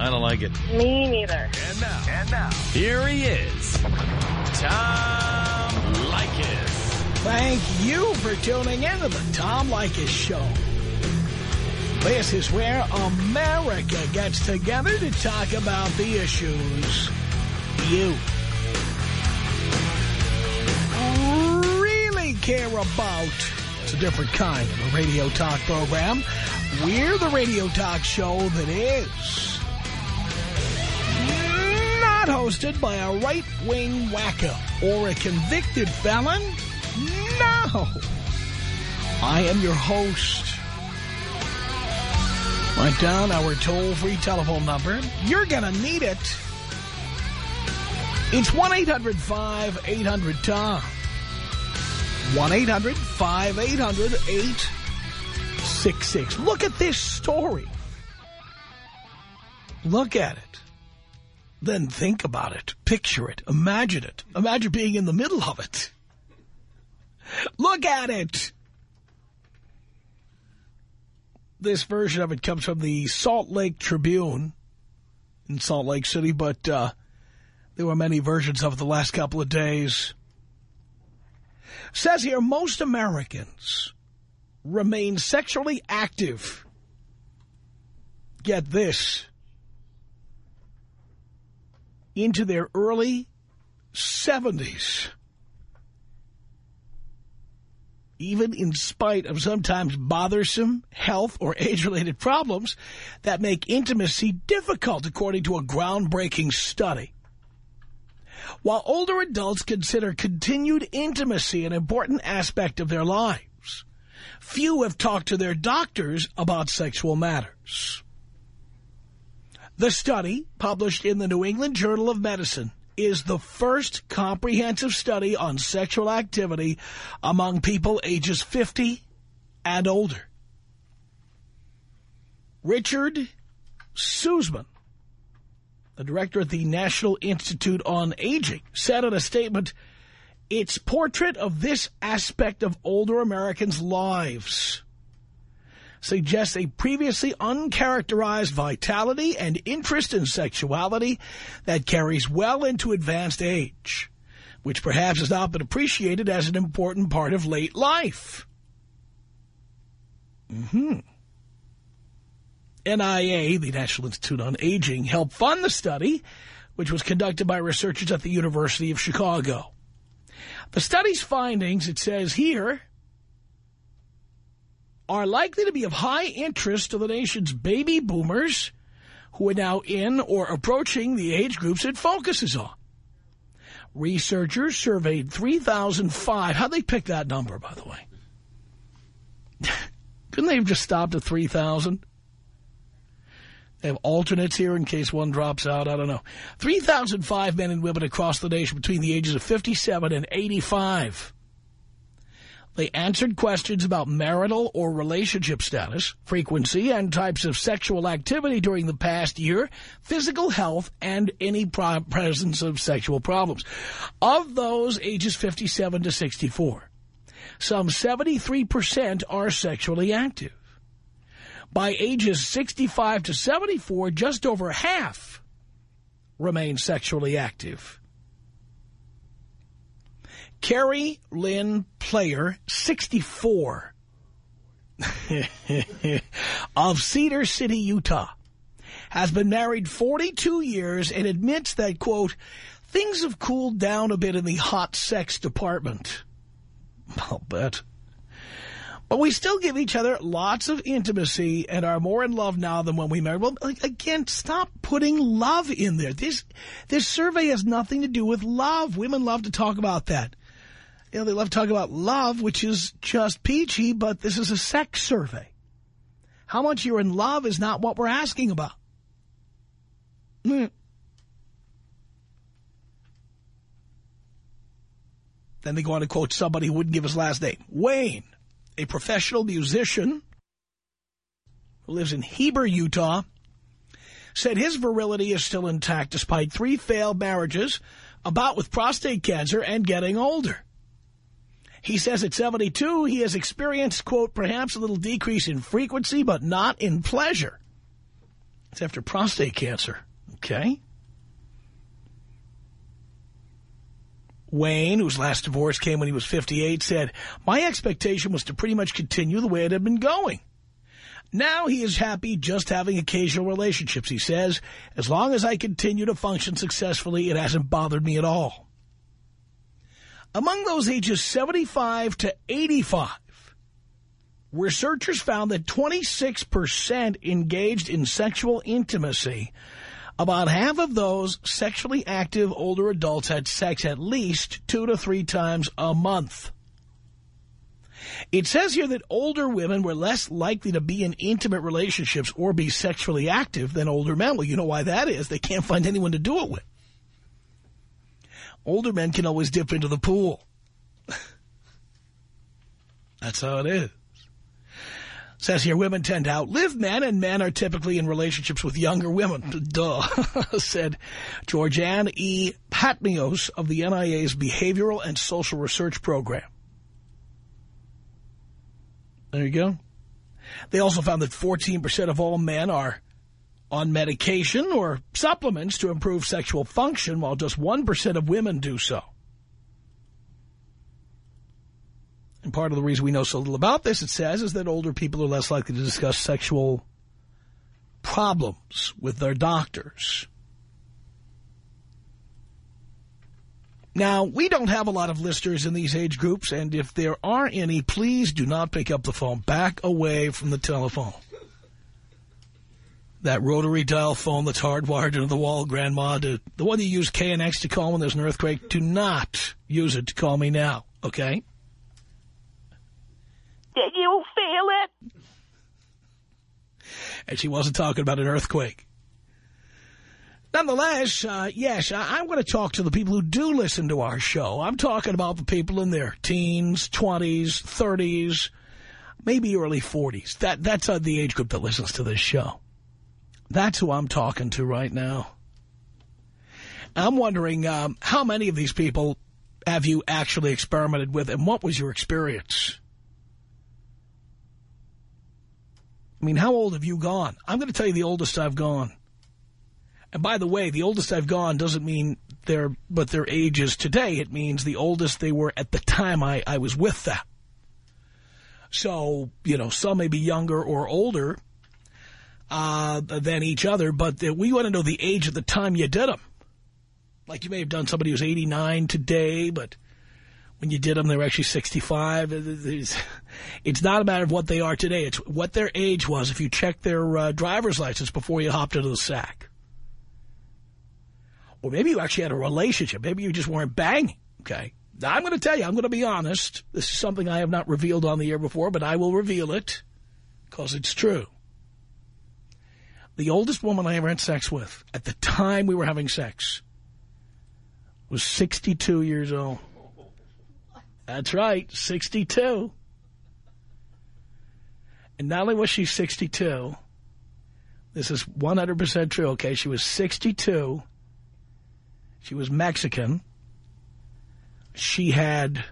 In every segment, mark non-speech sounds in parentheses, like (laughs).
I don't like it. Me neither. And now, and now, Here he is, Tom Leykis. Thank you for tuning in to the Tom Leykis Show. This is where America gets together to talk about the issues you really care about. It's a different kind of a radio talk program. We're the radio talk show that is not hosted by a right-wing wacko or a convicted felon. No. I am your host. Write down our toll-free telephone number. You're going to need it. It's 1-800-5800-TOM. 1-800-5800-866. Look at this story. Look at it. Then think about it. Picture it. Imagine it. Imagine being in the middle of it. Look at it. This version of it comes from the Salt Lake Tribune in Salt Lake City, but uh, there were many versions of it the last couple of days. Says here, most Americans remain sexually active. Get this. Into their early 70s. Even in spite of sometimes bothersome health or age-related problems that make intimacy difficult, according to a groundbreaking study. While older adults consider continued intimacy an important aspect of their lives, few have talked to their doctors about sexual matters. The study, published in the New England Journal of Medicine, is the first comprehensive study on sexual activity among people ages 50 and older. Richard Sussman, the director at the National Institute on Aging, said in a statement, its portrait of this aspect of older Americans' lives suggests a previously uncharacterized vitality and interest in sexuality that carries well into advanced age, which perhaps has not been appreciated as an important part of late life. Mm-hmm. NIA, the National Institute on Aging, helped fund the study, which was conducted by researchers at the University of Chicago. The study's findings, it says here, are likely to be of high interest to the nation's baby boomers who are now in or approaching the age groups it focuses on. Researchers surveyed 3,005. How'd they pick that number, by the way? (laughs) Couldn't they have just stopped at 3,000? They have alternates here in case one drops out. I don't know. 3,005 men and women across the nation between the ages of 57 and 85. They answered questions about marital or relationship status, frequency, and types of sexual activity during the past year, physical health, and any presence of sexual problems. Of those ages 57 to 64, some 73% are sexually active. By ages 65 to 74, just over half remain sexually active. Carrie Lynn Player, 64, (laughs) of Cedar City, Utah, has been married 42 years and admits that, quote, things have cooled down a bit in the hot sex department. I'll bet. But we still give each other lots of intimacy and are more in love now than when we married. Well, again, stop putting love in there. This, this survey has nothing to do with love. Women love to talk about that. You know, they love talking about love, which is just peachy, but this is a sex survey. How much you're in love is not what we're asking about. Mm. Then they go on to quote somebody who wouldn't give his last name. Wayne, a professional musician who lives in Heber, Utah, said his virility is still intact despite three failed marriages, about with prostate cancer and getting older. He says at 72, he has experienced, quote, perhaps a little decrease in frequency, but not in pleasure. It's after prostate cancer. Okay. Wayne, whose last divorce came when he was 58, said, My expectation was to pretty much continue the way it had been going. Now he is happy just having occasional relationships, he says. As long as I continue to function successfully, it hasn't bothered me at all. Among those ages 75 to 85, researchers found that 26% engaged in sexual intimacy. About half of those sexually active older adults had sex at least two to three times a month. It says here that older women were less likely to be in intimate relationships or be sexually active than older men. Well, you know why that is. They can't find anyone to do it with. Older men can always dip into the pool. (laughs) That's how it is. Says here, women tend to outlive men, and men are typically in relationships with younger women. (laughs) Duh, (laughs) said Georgeanne E. Patmios of the NIA's Behavioral and Social Research Program. There you go. They also found that 14% of all men are on medication or supplements to improve sexual function, while just 1% of women do so. And part of the reason we know so little about this, it says, is that older people are less likely to discuss sexual problems with their doctors. Now, we don't have a lot of listeners in these age groups, and if there are any, please do not pick up the phone. Back away from the telephone. That rotary dial phone that's hardwired into the wall, Grandma, to, the one you use KNX to call when there's an earthquake, do not use it to call me now, okay? Did you feel it? And she wasn't talking about an earthquake. Nonetheless, uh, yes, I, am going to talk to the people who do listen to our show. I'm talking about the people in their teens, 20s, 30s, maybe early 40s. That That's uh, the age group that listens to this show. That's who I'm talking to right now. I'm wondering um, how many of these people have you actually experimented with and what was your experience? I mean, how old have you gone? I'm going to tell you the oldest I've gone. And by the way, the oldest I've gone doesn't mean their but their ages today. It means the oldest they were at the time I, I was with them. So, you know, some may be younger or older uh, than each other, but the, we want to know the age at the time you did them. Like you may have done somebody who's 89 today, but when you did them, they were actually 65. It's not a matter of what they are today. It's what their age was if you checked their uh, driver's license before you hopped into the sack. Or maybe you actually had a relationship. Maybe you just weren't banging, okay? Now, I'm going to tell you, I'm going to be honest. This is something I have not revealed on the air before, but I will reveal it because it's true. The oldest woman I ever had sex with at the time we were having sex was 62 years old. That's right, 62. And not only was she 62, this is 100% true, okay? She was 62. She was Mexican. She had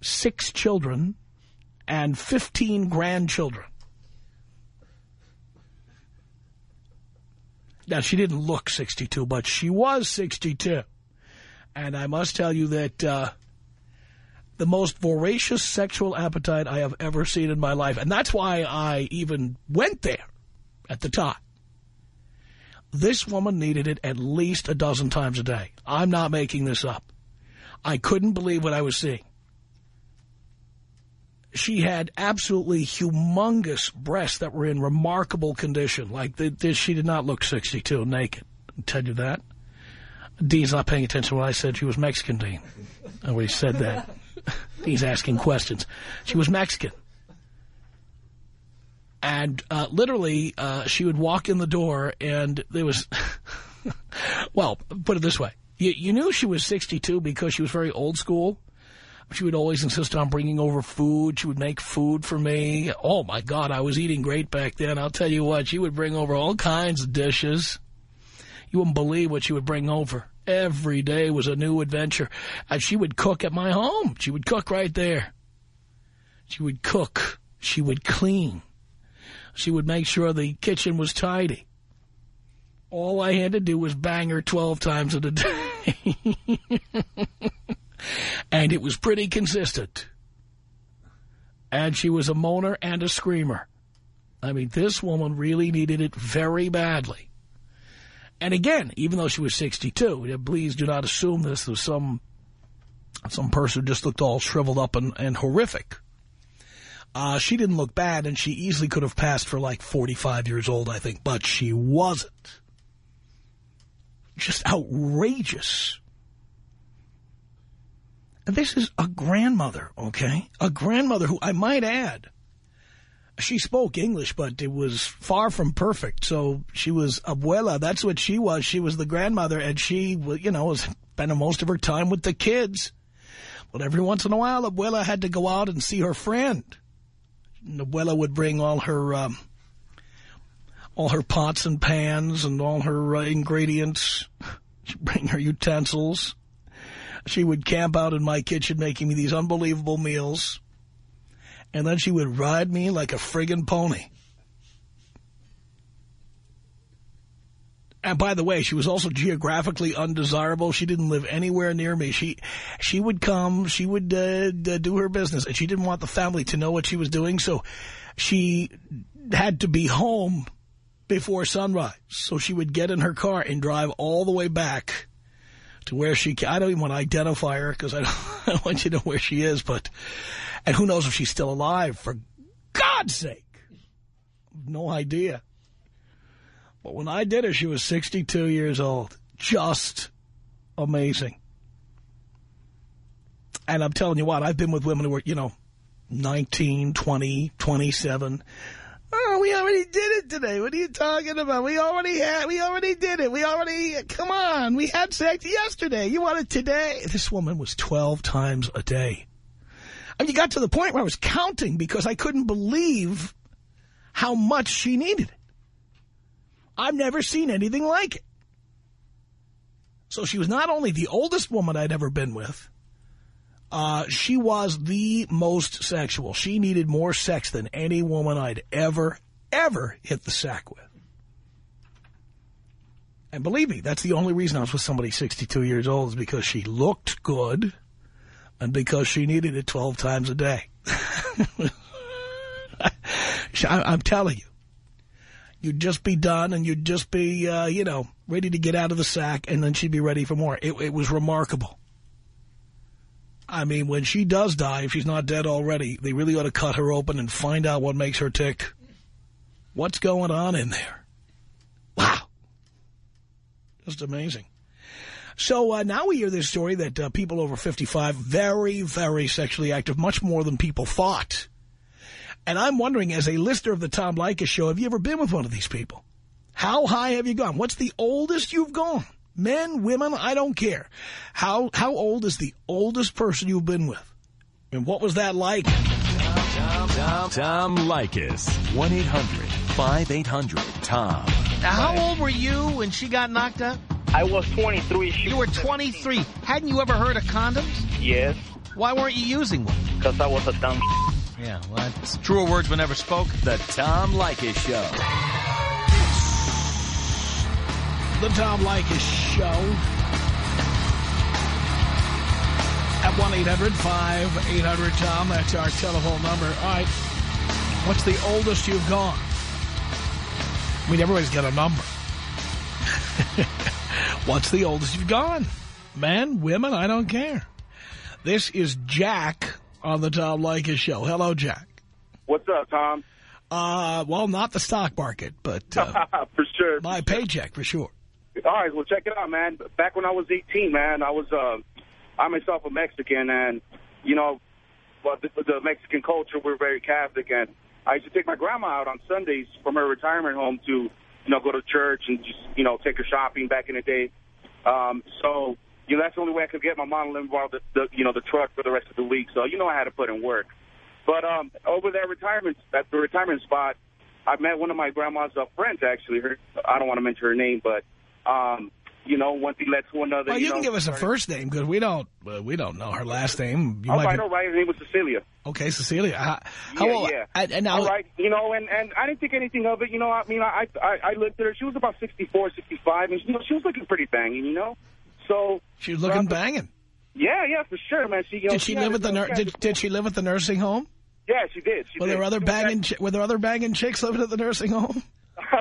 six children and 15 grandchildren. Now, she didn't look 62, but she was 62. And I must tell you that uh, the most voracious sexual appetite I have ever seen in my life. And that's why I even went there at the time. This woman needed it at least a dozen times a day. I'm not making this up. I couldn't believe what I was seeing. She had absolutely humongous breasts that were in remarkable condition. Like, the, she did not look 62 naked. I'll tell you that. Dean's not paying attention to what I said. She was Mexican, Dean. I already said that. (laughs) He's asking questions. She was Mexican. And uh, literally, uh, she would walk in the door, and there was... (laughs) well, put it this way. You, you knew she was 62 because she was very old school. She would always insist on bringing over food. She would make food for me. Oh, my God, I was eating great back then. I'll tell you what, she would bring over all kinds of dishes. You wouldn't believe what she would bring over. Every day was a new adventure. And she would cook at my home. She would cook right there. She would cook. She would clean. She would make sure the kitchen was tidy. All I had to do was bang her 12 times a day. (laughs) and it was pretty consistent. And she was a moaner and a screamer. I mean, this woman really needed it very badly. And again, even though she was 62, please do not assume this was some some person who just looked all shriveled up and, and horrific. Uh, she didn't look bad, and she easily could have passed for like 45 years old, I think, but she wasn't. Just outrageous. This is a grandmother, okay? A grandmother who, I might add, she spoke English, but it was far from perfect. So she was abuela. That's what she was. She was the grandmother, and she, you know, was spending most of her time with the kids. But every once in a while, abuela had to go out and see her friend. And abuela would bring all her, um, all her pots and pans and all her uh, ingredients. She'd bring her utensils. She would camp out in my kitchen making me these unbelievable meals and then she would ride me like a friggin' pony. And by the way, she was also geographically undesirable. She didn't live anywhere near me. She she would come, she would uh, do her business, and she didn't want the family to know what she was doing, so she had to be home before sunrise. So she would get in her car and drive all the way back to where she... I don't even want to identify her because I, (laughs) I don't want you to know where she is, but and who knows if she's still alive, for God's sake. No idea. But when I did her, she was 62 years old. Just amazing. And I'm telling you what, I've been with women who were, you know, 19, 20, 27. We already did it today. What are you talking about? We already had, we already did it. We already, come on. We had sex yesterday. You want it today? This woman was 12 times a day. And you got to the point where I was counting because I couldn't believe how much she needed it. I've never seen anything like it. So she was not only the oldest woman I'd ever been with, uh, she was the most sexual. She needed more sex than any woman I'd ever, ever hit the sack with. And believe me, that's the only reason I was with somebody 62 years old is because she looked good and because she needed it 12 times a day. (laughs) I'm telling you. You'd just be done and you'd just be, uh, you know, ready to get out of the sack and then she'd be ready for more. It, it was remarkable. I mean, when she does die, if she's not dead already, they really ought to cut her open and find out what makes her tick. What's going on in there? Wow. Just amazing. So uh, now we hear this story that uh, people over 55, very, very sexually active, much more than people thought. And I'm wondering, as a listener of the Tom Leykis show, have you ever been with one of these people? How high have you gone? What's the oldest you've gone? Men, women, I don't care. How how old is the oldest person you've been with? And what was that like? Tom, Tom, Tom Leykis. 1-800-5800-TOM. Now, how old were you when she got knocked up? I was 23. She You were 23. Hadn't you ever heard of condoms? Yes, Why weren't you using one? because I was a dumb Yeah, well, that's truer words were never spoke. The Tom Leykis Show. The Tom Leykis Show. At 1-800-5800-TOM. That's our telephone number. All right. What's the oldest you've gone? I mean, everybody's got a number. (laughs) What's the oldest you've gone? Men, women, I don't care. This is Jack on the Tom Leykis Show. Hello, Jack. What's up, Tom? Uh, well, not the stock market, but uh, (laughs) for sure. my paycheck for sure. All right, well, check it out, man. Back when I was 18, man, I was, uh, I myself a Mexican, and, you know, well, the, the Mexican culture, we're very Catholic, and I used to take my grandma out on Sundays from her retirement home to, you know, go to church and just, you know, take her shopping back in the day. Um, so, you know, that's the only way I could get my mom to involve the, the, you know, the truck for the rest of the week. So, you know, I had to put in work. But um, over that retirement, at the retirement spot, I met one of my grandma's uh, friends, actually. Her, I don't want to mention her name, but um, you know, one thing led to another. Well, you, know, can give us a first name because we don't uh, we don't know her last name. You All might right, be- all right. Her name was Cecilia. Okay, Cecilia. How, how yeah, old? yeah. And, and now, all right, you know, and and I didn't think anything of it. You know, I mean, I I, I looked at her. She was about 64, 65, and you know, she was looking pretty banging. You know, so she was looking Well, banging. yeah, yeah, for sure, man. She you know, Did she had live at the nur- did, did she live at the nursing home? Yeah, she did. She Were did. there other She banging were there other banging chicks living at the nursing home? (laughs)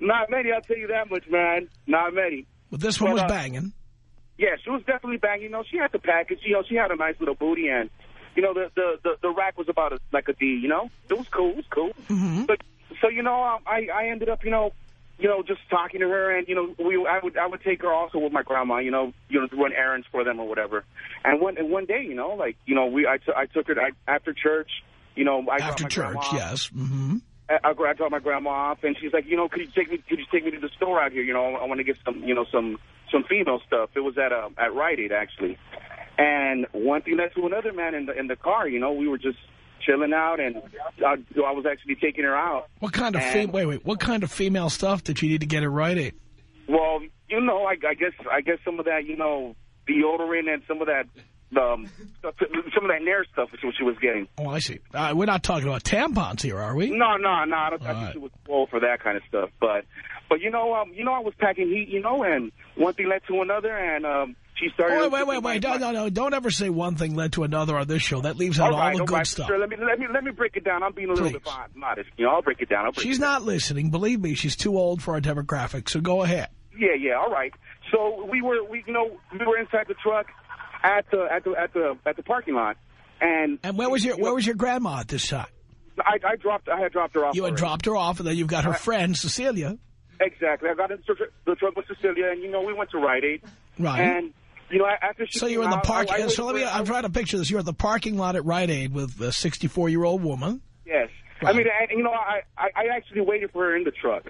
Not many, I'll tell you that much, man. Not many. But this one was uh, banging. Yeah, she was definitely banging. You know, she had the package. You know, she had a nice little booty, and you know, the the the, the rack was about a, like a D. You know, it was cool. It was cool. Mhm. But so you know, um, I I ended up, you know, you know, just talking to her, and you know, we I would I would take her also with my grandma. You know, you know, to run errands for them or whatever. And one and one day, you know, like you know, we I, I took her to, I, after church. You know, I After church, grandma yes. hmm I, I I dropped my grandma off, and she's like, you know, could you take me? Could you take me to the store out here? You know, I want to get some, you know, some some female stuff. It was at uh, at Rite Aid actually, and one thing led to another. Man, in the in the car, you know, we were just chilling out, and I, I was actually taking her out. What kind of And- wait wait? What kind of female stuff did you need to get at Rite Aid? Well, you know, I, I guess I guess some of that, you know, deodorant and some of that. Um, some of that Nair stuff is what she was getting. Oh, I see. Uh, we're not talking about tampons here, are we? No, no, no. I, don't, I think right. she was full for that kind of stuff. But, but you know, um, you know, I was packing heat, you know, and one thing led to another, and um, she started. Oh, wait, wait, wait, wait. No, no, no. Don't ever say one thing led to another on this show. That leaves out all, right, the all good right, stuff. Sure, let me let me let me break it down. I'm being a little bit modest. You know, I'll break it down. I'll break She's it down. not listening. Believe me, she's too old for our demographic, so go ahead. Yeah, yeah. All right. So we were, we you know, we were inside the truck at the at the at the at the parking lot, and And where was your where was your grandma at this time? I, I dropped I had dropped her off. You had already. dropped her off, and then you've got her uh, friend, Cecilia. Exactly. I got in the truck with Cecilia, and you know, we went to Rite Aid, Right. and you know, after she so you're in the out, park. I, I uh, so let me. I'm trying to picture this. You're at the parking lot at Rite Aid with a 64 year old woman. Yes. Right. I mean, and, you know, I, I I actually waited for her in the truck.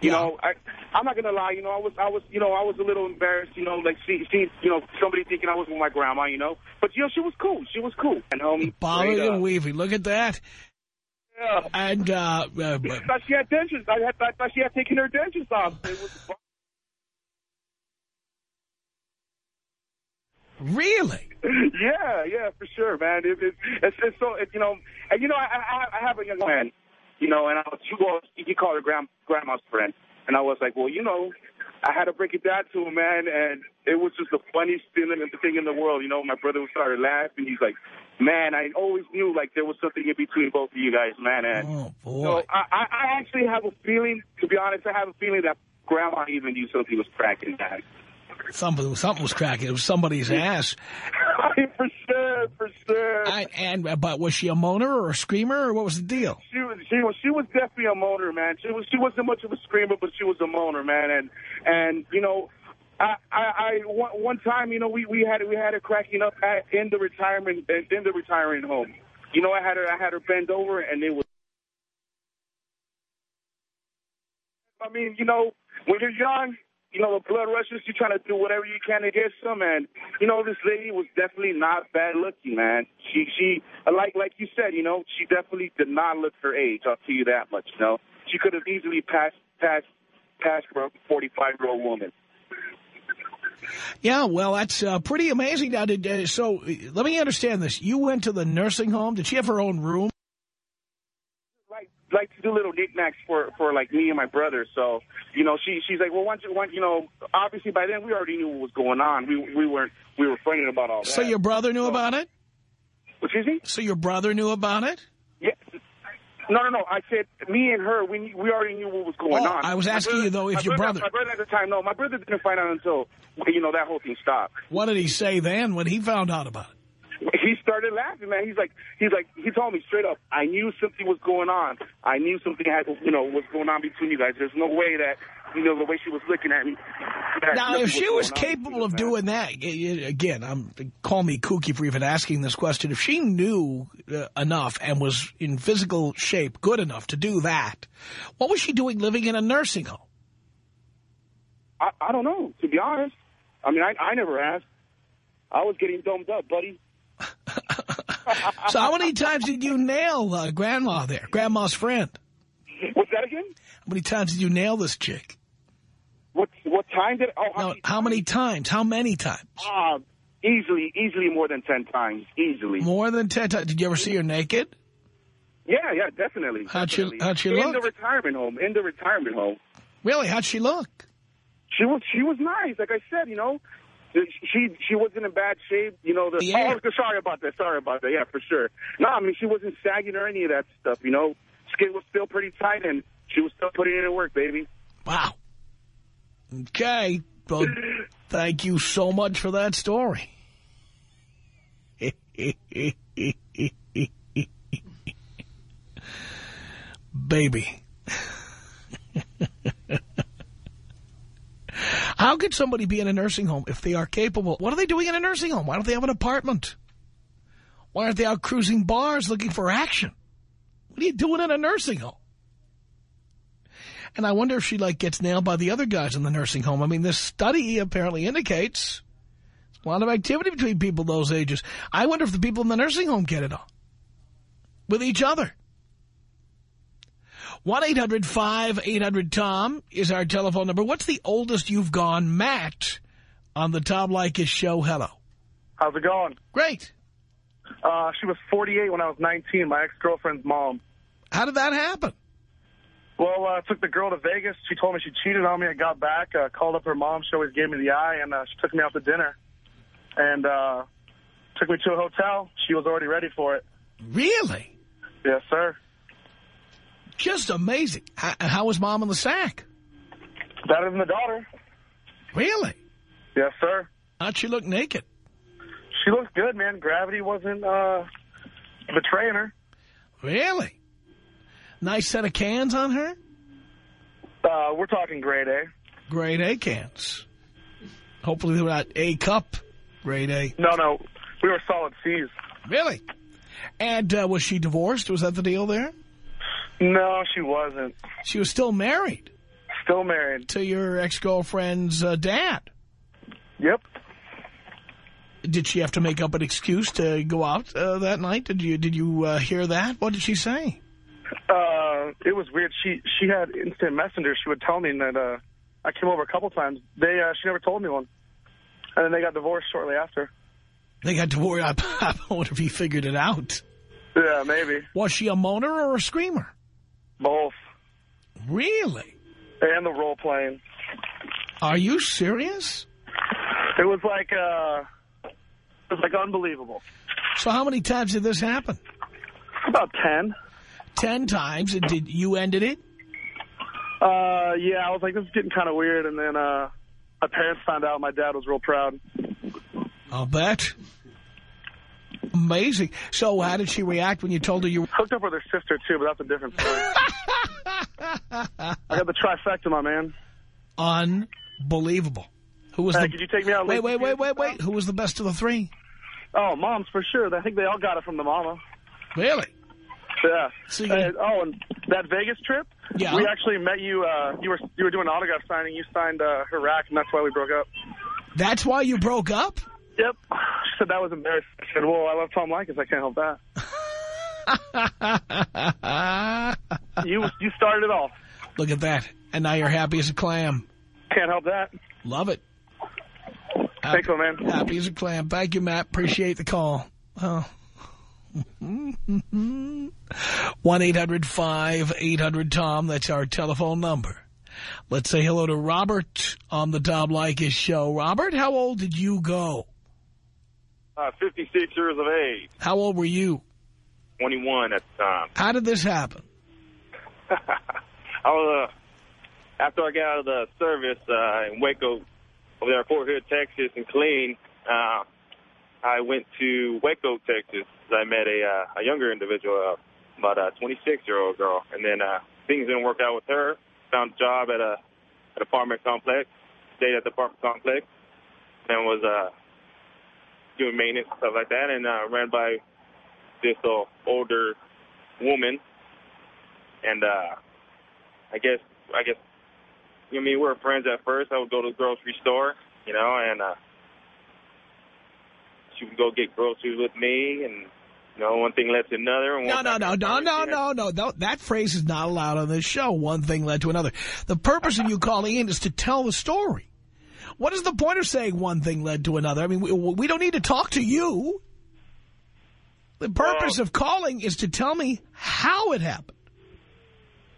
You Yeah. know, I I'm not gonna lie. You know, I was I was you know I was a little embarrassed. You know, like see see you know somebody thinking I was with my grandma. You know, but you know she was cool. She was cool. And homie, Bobbing and weaving. Look at that. Yeah. And uh, uh, I thought she had dentures. I, had, I thought she had taken her dentures off. It was, really, (laughs) yeah, yeah, for sure, man. It, it, it's, it's so, it, you know, and you know, I, I, I have a young man, you know, and I was, you, well, you call her grand, grandma's friend, and I was like, well, you know, I had to break it down to him, man, and it was just the funniest feeling and the thing in the world. You know, my brother started laughing. He's like, man, I always knew like there was something in between both of you guys, man. And oh boy. so I, I I actually have a feeling, to be honest, I have a feeling that grandma even knew something was cracking that. Something, something was cracking. It was somebody's ass. (laughs) for sure, for sure. I, and uh, but was she a moaner or a screamer or what was the deal? She was she was she was definitely a moaner, man. She was she wasn't much of a screamer, but she was a moaner, man. And and you know, I I, I one, one time, you know, we we had we had her cracking up at, in the retirement in the retiring home. You know, I had her I had her bend over, and it was. I mean, you know, when you're young, you know, the blood rushes. You're trying to do whatever you can to get some, and you know, this lady was definitely not bad looking, man. She, she, like, like you said, you know, she definitely did not look her age. I'll tell you that much. You know, she could have easily passed, passed, passed for a 45 year old woman. Yeah, well, that's uh, pretty amazing. Now, did uh, so? Let me understand this. You went to the nursing home. Did she have her own room? Like to do little knickknacks for for like me and my brother. So you know, she she's like, well, once you want, you know, obviously by then we already knew what was going on. We we weren't we were fretting about all that. So your brother knew about it. excuse me? So your brother knew about it. Yeah. No, no, no. I said me and her. We we already knew what was going Oh, on. I was asking brother- you, though, if your brother- My brother at the time, no, my brother didn't find out until you know that whole thing stopped. What did he say then when he found out about it? (laughs) He started laughing, man. He's like, he's like, he told me straight up, I knew something was going on. I knew something had, you know, was going on between you guys. There's no way that, you know, the way she was looking at me. Now, if she was capable of doing that, again, I'm call me kooky for even asking this question. If she knew uh, enough and was in physical shape, good enough to do that, what was she doing living in a nursing home? I, I don't know, to be honest. I mean, I, I never asked. I was getting domed up, buddy. (laughs) So how many times did you nail uh, Grandma there, Grandma's friend? What's that again? How many times did you nail this chick? What what time did? Oh, No, how many times? How many times? Uh, easily, easily more than 10 times. Easily. More than 10 times. Did you ever see her naked? Yeah, yeah, definitely. How'd she- how'd she In look? the retirement home. In the retirement home. Really? How'd she look? She was she was nice. Like I said, you know, she she wasn't in bad shape. You know, the Yeah. oh, sorry about that. Sorry about that. Yeah, for sure. No, I mean she wasn't sagging or any of that stuff. You know, skin was still pretty tight, and she was still putting in the work, baby. Wow. Okay. Well, (laughs) thank you so much for that story. (laughs) Baby. (laughs) How could somebody be in a nursing home if they are capable? What are they doing in a nursing home? Why don't they have an apartment? Why aren't they out cruising bars looking for action? What are you doing in a nursing home? And I wonder if she, like, gets nailed by the other guys in the nursing home. I mean, this study apparently indicates a lot of activity between people those ages. I wonder if the people in the nursing home get it on with each other. 1-800-5800-TOM is our telephone number. What's the oldest you've gone, Matt, on the Tom Leykis show? Hello. How's it going? Great. Uh, she was 48 when I was 19, my ex-girlfriend's mom. How did that happen? Well, uh, I took the girl to Vegas. She told me she cheated on me. I got back, uh, called up her mom. She always gave me the eye, and uh, she took me out to dinner. And uh, took me to a hotel. She was already ready for it. Really? Yes, sir. Just amazing. How, how was mom in the sack? Better than the daughter. Really? Yes, sir. How'd she look naked? She looked good, man. Gravity wasn't uh, betraying her. Really? Nice set of cans on her? Uh, we're talking grade A. Grade A cans. Hopefully they're not A cup grade A. No, no. We were solid C's. Really? And uh, was she divorced? Was that the deal there? No, she wasn't. She was still married Still married. to your ex-girlfriend's uh, dad. Yep. Did she have to make up an excuse to go out uh, that night? Did you did you uh, hear that? What did she say? Uh, it was weird. She she had instant messenger. She would tell me that uh, I came over a couple times. They uh, she never told me one, and then they got divorced shortly after. They got to worry. I, I wonder if he figured it out. Yeah, maybe Was she a moaner or a screamer? Both, Really? and the role playing. Are you serious? It was like uh, it was like unbelievable. So how many times did this happen? About ten. Ten times. And did you ended it? Uh, yeah, I was like, this is getting kind of weird, and then uh, my parents found out. My dad was real proud. I'll bet. Amazing. So how did she react when you told her you were... Hooked up with her sister too, but that's a different story. (laughs) I got the trifecta, my man. Unbelievable. Who was Hey, the... could you take me out? Wait, wait, wait, wait, wait. Who was the best of the three? Oh, moms for sure. I think they all got it from the mama. Really? Yeah. So you- And- oh, and that Vegas trip. Yeah. We actually met you. Uh, you were you were doing autograph signing. You signed uh, her rack, and that's why we broke up. That's why you broke up? Yep. (sighs) She said that was embarrassing. I said, "Well, I love Tom Leykis. I can't help that." (laughs) You you started it all. Look at that. And now you're happy as a clam. Can't help that. Love it. Thanks, my man. Happy as a clam. Thank you, Matt. Appreciate the call. Oh. 1-800-5800-TOM. (laughs) That's our telephone number. Let's say hello to Robert on the Tom Leykis show. Robert, how old did you go? Uh, 56 years of age, How old were you? 21 at the time. How did this happen? (laughs) I was, uh, after I got out of the service uh, in Waco, over there in Fort Hood, Texas, and clean, uh, I went to Waco, Texas. I met a, uh, a younger individual, uh, about a 26-year-old girl, and then uh, things didn't work out with her. Found a job at a at apartment complex, stayed at the apartment complex, and was uh, doing maintenance and stuff like that, and uh, ran by this uh, older woman, and uh, I guess I guess you know, I mean we were friends at first. I would go to the grocery store, you know, and uh, she would go get groceries with me, and you know one thing led to another. And No, no, no, no, no, no, no, no. That phrase is not allowed on this show. One thing led to another. The purpose of you calling in is to tell the story. What is the point of saying one thing led to another? I mean, we, we don't need to talk to you. The purpose Well- of calling is to tell me how it happened.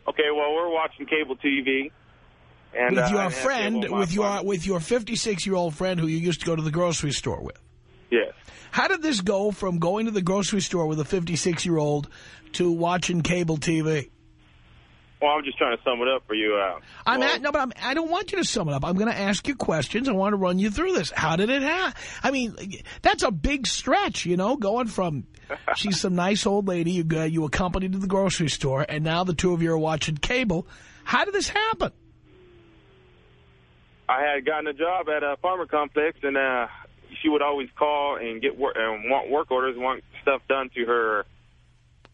Okay, well, we're watching cable TV. And, with uh, your didn't friend, cable on my with your phone. with your 56-year-old friend who you used to go to the grocery store with. Yes. How did this go from going to the grocery store with a 56-year-old to watching cable TV? Well, I'm just trying to sum it up for you. Uh, I'm well, at, no, but I'm, I don't want you to sum it up. I'm going to ask you questions. I want to run you through this. How did it happen? I mean, that's a big stretch, you know, going from she's some nice old lady you uh, you accompanied to the grocery store, and now the two of you are watching cable. How did this happen? I had gotten a job at a farmer complex, and uh, she would always call and get work and want work orders, want stuff done to her, you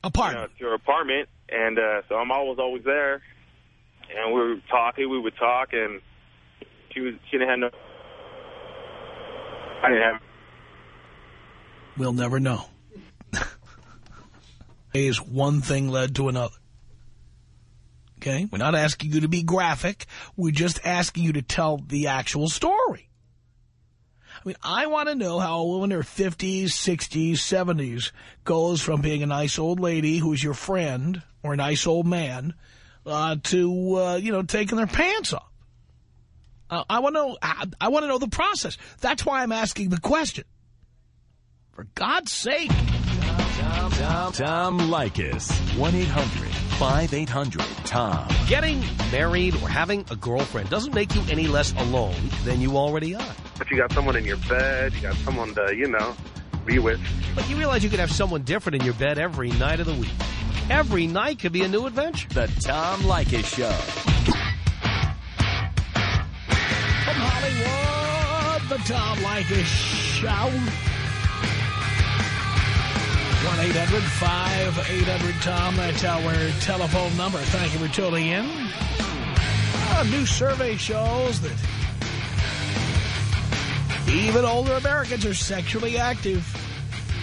know, Apartment. to her apartment, and uh, so I'm always always there. And we were talking, we would talk, and she was she didn't have no. I didn't have. We'll never know. (laughs) is one thing led to another. Okay? We're not asking you to be graphic. We're just asking you to tell the actual story. I mean, I want to know how a woman in her 50s, 60s, 70s goes from being a nice old lady who's your friend or a nice old man uh, to, uh, you know, taking their pants off. Uh, I want to know. I, I want to know the process. That's why I'm asking the question. For God's sake. Tom, Tom, Tom Leykis. 1-800-5800-TOM. Getting married or having a girlfriend doesn't make you any less alone than you already are. But you got someone in your bed, you got someone to, you know, be with. But you realize you could have someone different in your bed every night of the week. Every night could be a new adventure. The Tom Leykis Show. From Hollywood, the Tom Leykis Show. 1-800-5800-TOM. That's our telephone number. Thank you for tuning in. A new survey shows that even older Americans are sexually active.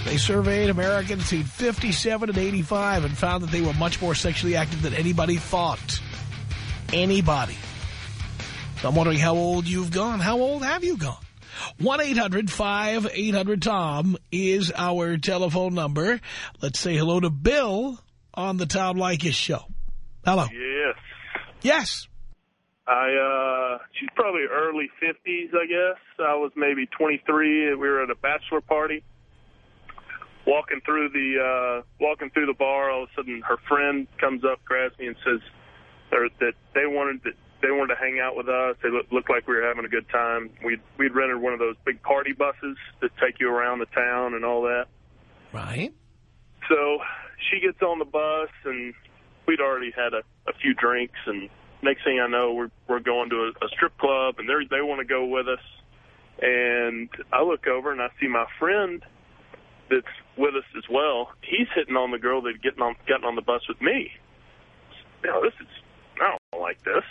They surveyed Americans between 57 and 85 and found that they were much more sexually active than anybody thought. Anybody. So I'm wondering how old you've gone. How old have you gone? 1-800-5800-TOM is our telephone number. Let's say hello to Bill on the Tom Leykis show. Hello. Yes. Yes. I, uh, she's probably early 50s, I guess. I was maybe 23. We were at a bachelor party. Walking through the, uh, walking through the bar, all of a sudden her friend comes up, grabs me and says or that they wanted to, they wanted to hang out with us. They looked, looked like we were having a good time. We'd, we'd rented one of those big party buses that take you around the town and all that. Right. So she gets on the bus, and we'd already had a, a few drinks. And next thing I know, we're we're going to a, a strip club, and they they want to go with us. And I look over and I see my friend that's with us as well. He's hitting on the girl that getting on getting on the bus with me. You know, this is I don't like this.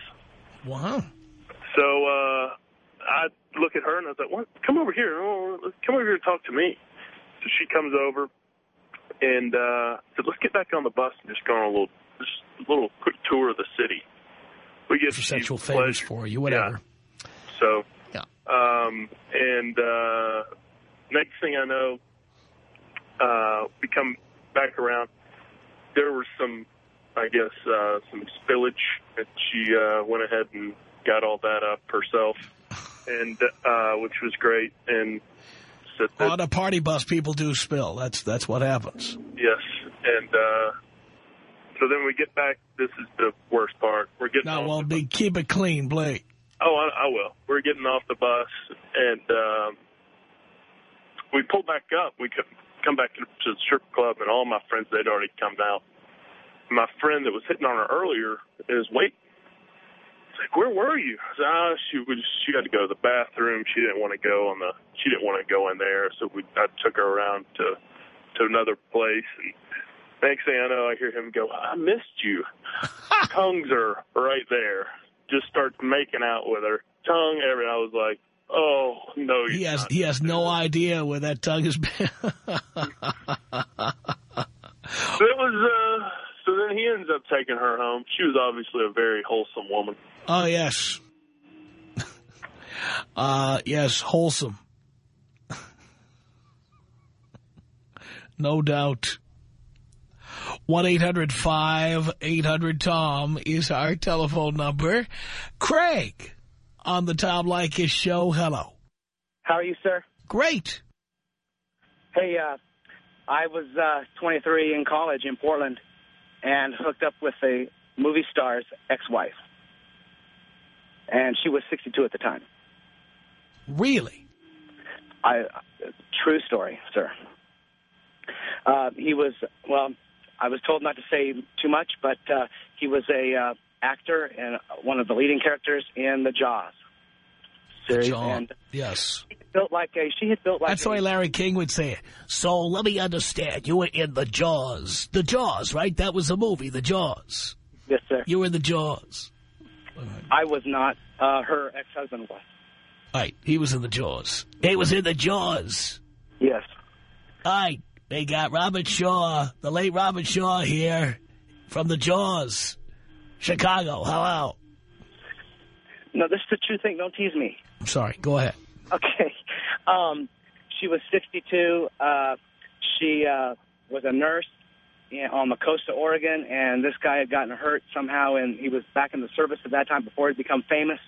Wow. So uh, I look at her and I was like, "What? Come over here! Oh, come over here and talk to me." So she comes over and uh, said, "Let's get back on the bus and just go on a little, just a little quick tour of the city." We get For sexual favors for you, whatever. So, Yeah. um, and uh, next thing I know, uh, we come back around. There were some, I guess, uh, some spillage, and she uh, went ahead and got all that up herself, and uh, which was great. And said that, On a party bus, people do spill. That's that's what happens. yes, and uh, so then we get back. This is the worst part. We're getting Now, off well, be, keep it clean, Blake. Oh, I, I will. We're getting off the bus, and um, we pull back up. We come, come back to the strip club, and all my friends they'd already come out. My friend that was hitting on her earlier is waiting. It's like, where were you? I said, ah, she was. She had to go to the bathroom. She didn't want to go on the. She didn't want to go in there, so we. I took her around to to another place, and next thing I know, I hear him go, "I missed you." (laughs) Tongues are right there. Just starts making out with her tongue. Every I was like, "Oh no!" He has not. he has no idea where that tongue has been. (laughs) It was. uh So then he ends up taking her home. She was obviously a very wholesome woman. oh yes. (laughs) Uh, yes, wholesome. (laughs) no doubt. 1-800-5800-TOM is our telephone number. Craig on the Tom Leykis show. Hello. How are you, sir? Great. Hey, uh, I was uh, 23 in college in Portland and hooked up with a movie star's ex-wife. And she was 62 at the time. Really? I, true story, sir. Uh, he was, well, I was told not to say too much, but uh, he was a uh, actor and one of the leading characters in the Jaws series. John. And Yes. Built like a, she had built like That's the way Larry King would say it. So let me understand. You were in the Jaws. The Jaws, right? That was a movie, The Jaws. Yes, sir. You were in the Jaws. I was not. Uh, her ex-husband was. Right. He was in the Jaws. He was in the Jaws. Yes. All right. They got Robert Shaw, the late Robert Shaw here from the Jaws. Chicago. Hello. No, this is the true thing. Don't tease me. I'm sorry. Go ahead. (laughs) Okay. Um, she was 62. Uh, she uh, was a nurse in, on the coast of Oregon, and this guy had gotten hurt somehow, and he was back in the service at that time before he'd become famous.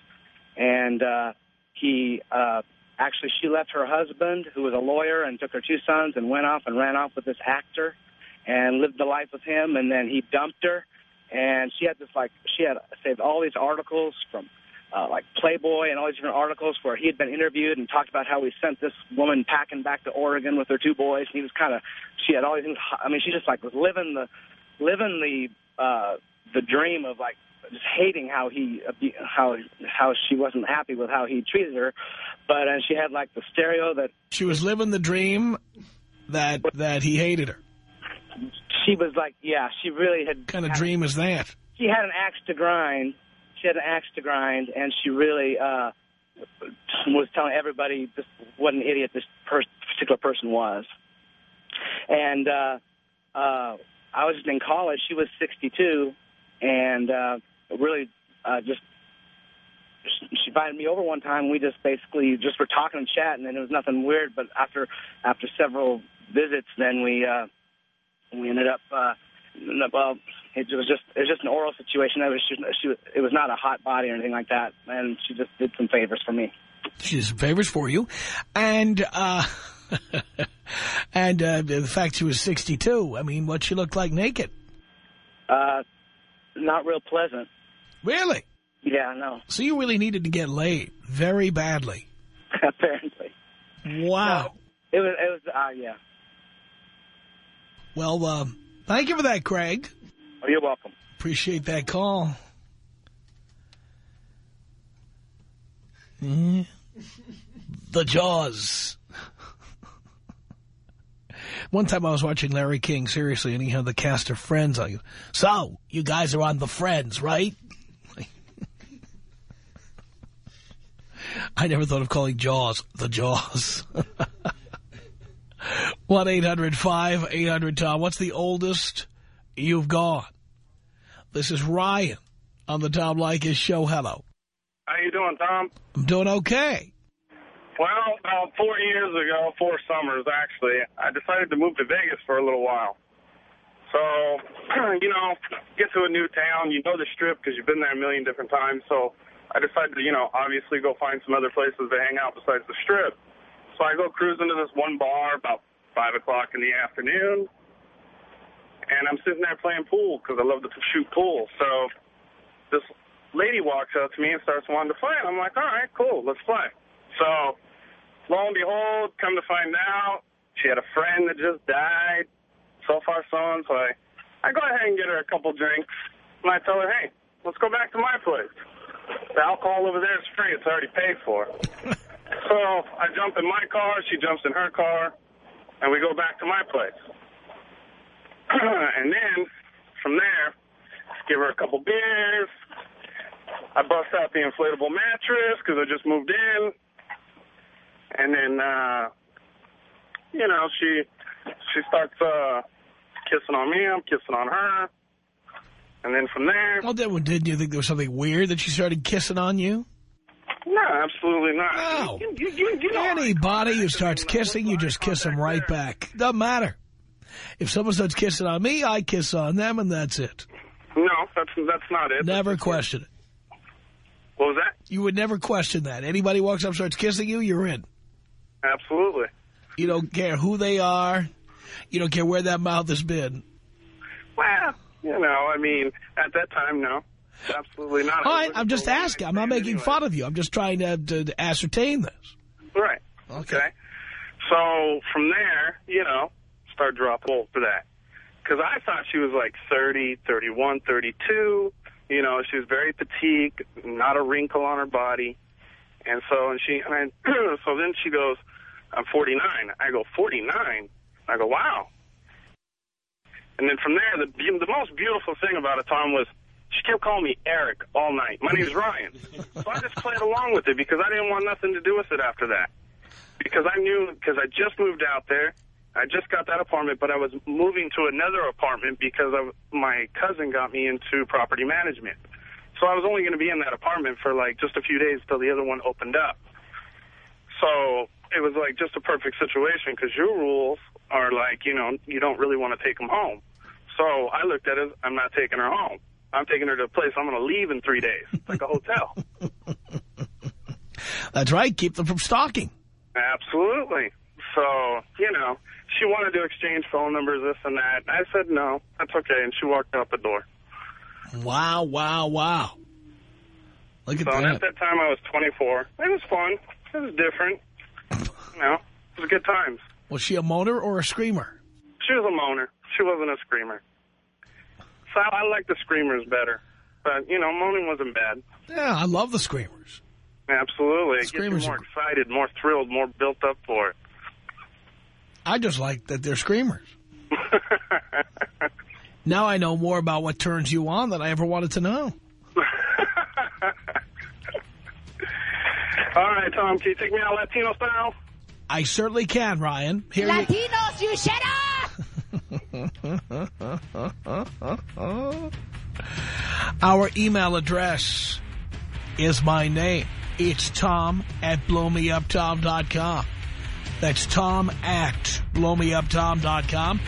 And uh, he uh, actually, she left her husband, who was a lawyer, and took her two sons and went off and ran off with this actor and lived the life with him, and then he dumped her. And she had this, like, she had saved all these articles from uh, like Playboy and all these different articles where he had been interviewed and talked about how he sent this woman packing back to Oregon with her two boys. And he was kind of, she had all these. I mean, she just like was living the, living the, uh, the dream of like just hating how he, how, how she wasn't happy with how he treated her. But, and she had like the stereo that She was living the dream that that he hated her. she was like, yeah, she really had. What kind of dream is that? She had an axe to grind. She had an axe to grind, and she really uh, was telling everybody just what an idiot this per particular person was. And uh, uh, I was in college. She was 62, and uh, really uh, just she invited me over one time. We just basically just were talking and chatting, and it was nothing weird. But after after several visits, then we uh, we ended up. Uh, well, it was just it was just an oral situation. It was she, she it was not a hot body or anything like that, and she just did some favors for me. She did some favors for you. And, uh, (laughs) and, uh, the fact she was 62, I mean, what she looked like naked. Uh, not real pleasant. Really? Yeah, no, So you really needed to get laid very badly. (laughs) apparently. Wow. It was it was uh, yeah. Well, um, thank you for that, Craig. Oh, you're welcome. Appreciate that call. Mm. The Jaws. One time I was watching Larry King, seriously, and he had the cast of Friends on. So, you guys are on The Friends, right? (laughs) I never thought of calling Jaws The Jaws. (laughs) 1-800-5800-TOM. What's the oldest you've gone? This is Ryan on the Tom Leykis show. Hello. How you doing, Tom? I'm doing okay. Well, about four years ago, four summers actually, I decided to move to Vegas for a little while. So, (clears throat) you know, get to a new town, you know the strip because you've been there a million different times. So I decided to, you know, obviously go find some other places to hang out besides the strip. So I go cruising to this one bar about 5 o'clock in the afternoon, and I'm sitting there playing pool because I love to shoot pool. So this lady walks up to me and starts wanting to play, and I'm like, all right, cool, let's play. So lo and behold, come to find out, she had a friend that just died. So far, so on. So I, I go ahead and get her a couple drinks, and I tell her, hey, let's go back to my place. The alcohol over there is free. It's already paid for. (laughs) so I jump in my car. She jumps in her car, and we go back to my place. (clears throat) and then from there, give her a couple beers. I bust out the inflatable mattress because I just moved in. And then, uh, you know, she she starts uh, kissing on me. I'm kissing on her. And then from there, Well, then, didn't you think there was something weird that she started kissing on you? No, Absolutely not. No. You, you, you, you know Anybody who starts kissing, you just kiss them right back. Doesn't matter. If someone starts kissing on me, I kiss on them, and that's it. No, that's that's not it. Never question it. What was that? You would never question that. Anybody walks up starts kissing you, you're in. Absolutely. You don't care who they are. You don't care where that mouth has been. Well, you know, I mean, at that time, no. Absolutely not. All right, I'm just asking. I'm not making stand fun of you. I'm just trying to, to, to ascertain this. Right. Okay. So from there, you know, start drop low for that. Because I thought she was like 30, 31, 32. You know, she was very petite, not a wrinkle on her body. And so, and she, and I, (clears throat) so then she goes, I'm 49. I go, 49? I go, wow. And then from there, the, the most beautiful thing about it, Tom, was she kept calling me Eric all night. My name's Ryan. so I just played along with it because I didn't want nothing to do with it after that. Because I knew, because I just moved out there. I just got that apartment, but I was moving to another apartment because of my cousin got me into property management. So I was only going to be in that apartment for like just a few days till the other one opened up. So it was like just a perfect situation because your rules are like, you know, you don't really want to take them home. So I looked at it, I'm not taking her home. I'm taking her to a place I'm going to leave in three days, It's like a hotel. (laughs) That's right. Keep them from stalking. Absolutely. So, you know, she wanted to exchange phone numbers, this and that. I said, no, that's okay. And she walked out the door. Wow, wow, wow. Look at So that. at that time, I was 24. It was fun. It was different. You know, it was good times. Was she a moaner or a screamer? She was a moaner. She wasn't a screamer. So I, I like the screamers better. But, you know, moaning wasn't bad. Yeah, I love the screamers. Absolutely. It gets you Screamers more excited, more thrilled, more built up for it. I just like that they're screamers. (laughs) Now I know more about what turns you on than I ever wanted to know. (laughs) All right, Tom, can you take me out Latino style? I certainly can, Ryan. Here you... Latinos, you shut up! (laughs) Our email address is my name. It's Tom at blowmeuptom.com. That's Tom at blowmeuptom.com.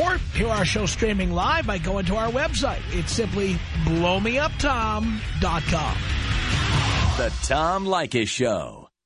Or hear our show streaming live by going to our website. It's simply blowmeuptom.com. The Tom Leykis Show.